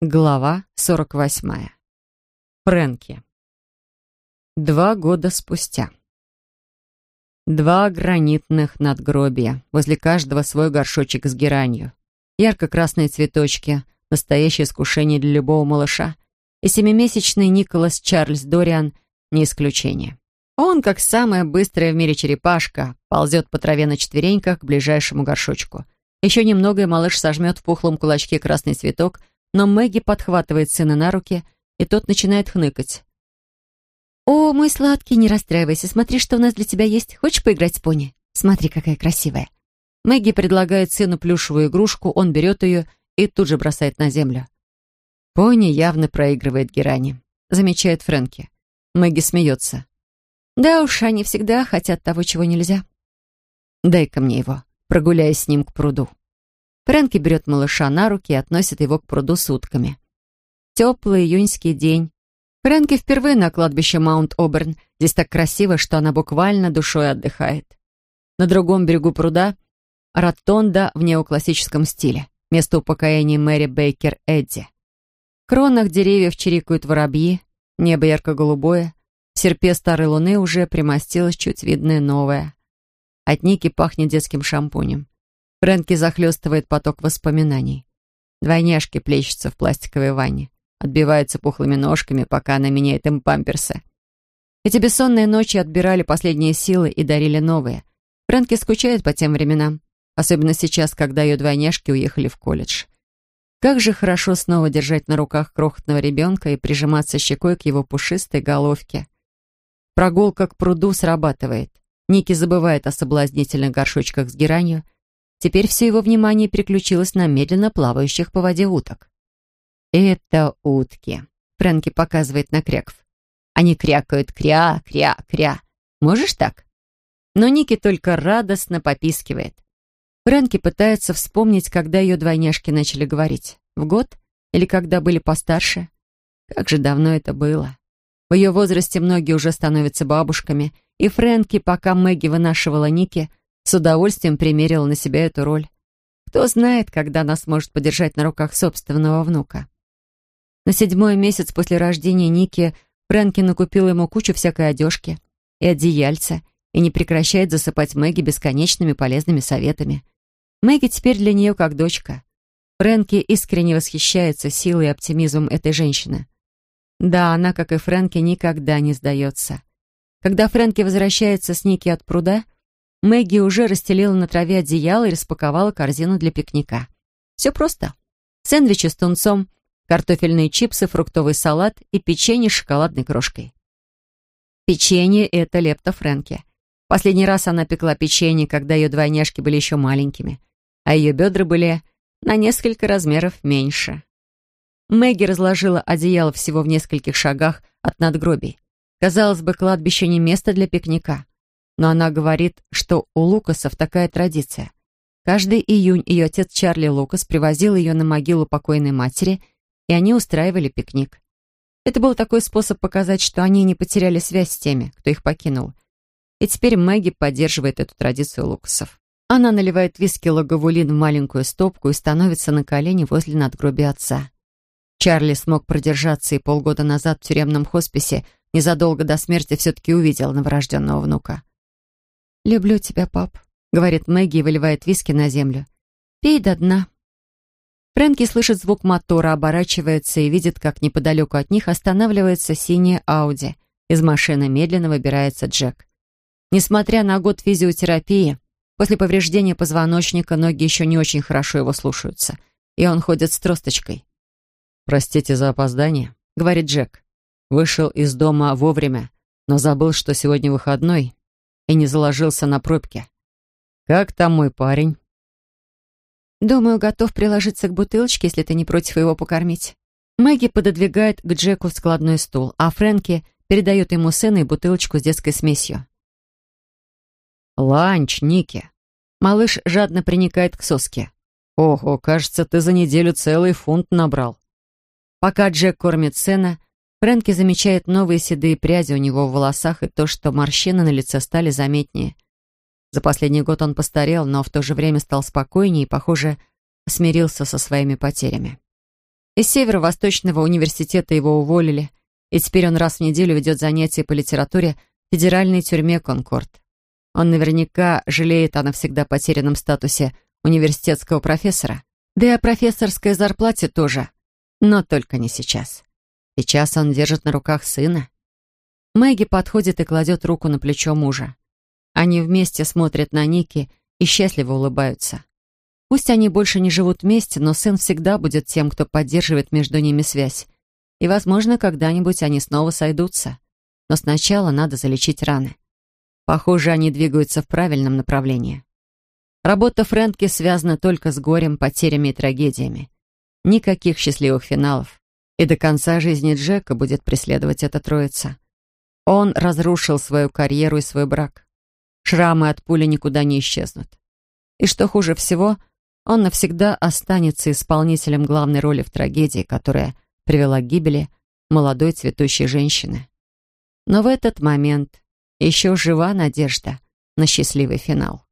Глава 48. Фрэнки. Два года спустя. Два гранитных надгробия. Возле каждого свой горшочек с геранью. Ярко-красные цветочки. Настоящее искушение для любого малыша. И семимесячный Николас Чарльз Дориан не исключение. Он, как самая быстрая в мире черепашка, ползет по траве на четвереньках к ближайшему горшочку. Еще немного, и малыш сожмет в пухлом кулачке красный цветок — но Мэгги подхватывает сына на руки, и тот начинает хныкать. «О, мой сладкий, не расстраивайся, смотри, что у нас для тебя есть. Хочешь поиграть с пони? Смотри, какая красивая». Мэгги предлагает сыну плюшевую игрушку, он берет ее и тут же бросает на землю. Пони явно проигрывает Герани, замечает Фрэнки. Мэгги смеется. «Да уж, они всегда хотят того, чего нельзя». «Дай-ка мне его, прогуляясь с ним к пруду». Фрэнки берет малыша на руки и относит его к пруду с утками. Теплый июньский день. Фрэнки впервые на кладбище Маунт-Оберн. Здесь так красиво, что она буквально душой отдыхает. На другом берегу пруда — ротонда в неоклассическом стиле. Место упокоения Мэри Бейкер Эдди. В кронах деревьев чирикают воробьи, небо ярко-голубое. В серпе старой луны уже примостилось чуть видное новое. От Ники пахнет детским шампунем. Фрэнки захлестывает поток воспоминаний. Двойняшки плещутся в пластиковой ванне, отбиваются пухлыми ножками, пока она меняет им памперсы. Эти бессонные ночи отбирали последние силы и дарили новые. Фрэнки скучает по тем временам, особенно сейчас, когда ее двойняшки уехали в колледж. Как же хорошо снова держать на руках крохотного ребенка и прижиматься щекой к его пушистой головке. Прогулка к пруду срабатывает. Ники забывает о соблазнительных горшочках с геранью, Теперь все его внимание переключилось на медленно плавающих по воде уток. «Это утки», — Фрэнки показывает на кряков. «Они крякают кря, кря, кря. Можешь так?» Но Ники только радостно попискивает. Фрэнки пытается вспомнить, когда ее двойняшки начали говорить. В год? Или когда были постарше? Как же давно это было. В ее возрасте многие уже становятся бабушками, и Фрэнки, пока Мэгги вынашивала Ники, с удовольствием примерила на себя эту роль. Кто знает, когда она сможет подержать на руках собственного внука. На седьмой месяц после рождения Ники Фрэнки накупила ему кучу всякой одежки и одеяльца и не прекращает засыпать Мэгги бесконечными полезными советами. Мэгги теперь для нее как дочка. Фрэнки искренне восхищается силой и оптимизмом этой женщины. Да, она, как и Фрэнки, никогда не сдается. Когда Фрэнки возвращается с Ники от пруда, Мэгги уже расстелила на траве одеяло и распаковала корзину для пикника. Все просто. Сэндвичи с тунцом, картофельные чипсы, фруктовый салат и печенье с шоколадной крошкой. Печенье — это лепта Фрэнки. Последний раз она пекла печенье, когда ее двойняшки были еще маленькими, а ее бедра были на несколько размеров меньше. Мэгги разложила одеяло всего в нескольких шагах от надгробий. Казалось бы, кладбище не место для пикника но она говорит, что у Лукасов такая традиция. Каждый июнь ее отец Чарли Лукас привозил ее на могилу покойной матери, и они устраивали пикник. Это был такой способ показать, что они не потеряли связь с теми, кто их покинул. И теперь Мэгги поддерживает эту традицию Лукасов. Она наливает виски лаговулин в маленькую стопку и становится на колени возле надгробия отца. Чарли смог продержаться и полгода назад в тюремном хосписе незадолго до смерти все-таки увидел новорожденного внука. «Люблю тебя, пап», — говорит Мэгги и выливает виски на землю. «Пей до дна». Фрэнки слышит звук мотора, оборачивается и видит, как неподалеку от них останавливается синяя Ауди. Из машины медленно выбирается Джек. Несмотря на год физиотерапии, после повреждения позвоночника ноги еще не очень хорошо его слушаются, и он ходит с тросточкой. «Простите за опоздание», — говорит Джек. «Вышел из дома вовремя, но забыл, что сегодня выходной, и не заложился на пробке. «Как там мой парень?» «Думаю, готов приложиться к бутылочке, если ты не против его покормить». Мэгги пододвигает к Джеку складной стул, а Фрэнки передает ему сына и бутылочку с детской смесью. «Ланч, Ники!» Малыш жадно приникает к соске. «Ого, кажется, ты за неделю целый фунт набрал». Пока Джек кормит сына, Фрэнки замечает новые седые пряди у него в волосах и то, что морщины на лице стали заметнее. За последний год он постарел, но в то же время стал спокойнее и, похоже, смирился со своими потерями. Из Северо-Восточного университета его уволили, и теперь он раз в неделю ведет занятия по литературе в федеральной тюрьме «Конкорд». Он наверняка жалеет о навсегда потерянном статусе университетского профессора, да и о профессорской зарплате тоже, но только не сейчас. Сейчас он держит на руках сына. Мэгги подходит и кладет руку на плечо мужа. Они вместе смотрят на Ники и счастливо улыбаются. Пусть они больше не живут вместе, но сын всегда будет тем, кто поддерживает между ними связь. И, возможно, когда-нибудь они снова сойдутся. Но сначала надо залечить раны. Похоже, они двигаются в правильном направлении. Работа Фрэнки связана только с горем, потерями и трагедиями. Никаких счастливых финалов. И до конца жизни Джека будет преследовать эта троица. Он разрушил свою карьеру и свой брак. Шрамы от пули никуда не исчезнут. И что хуже всего, он навсегда останется исполнителем главной роли в трагедии, которая привела к гибели молодой цветущей женщины. Но в этот момент еще жива надежда на счастливый финал.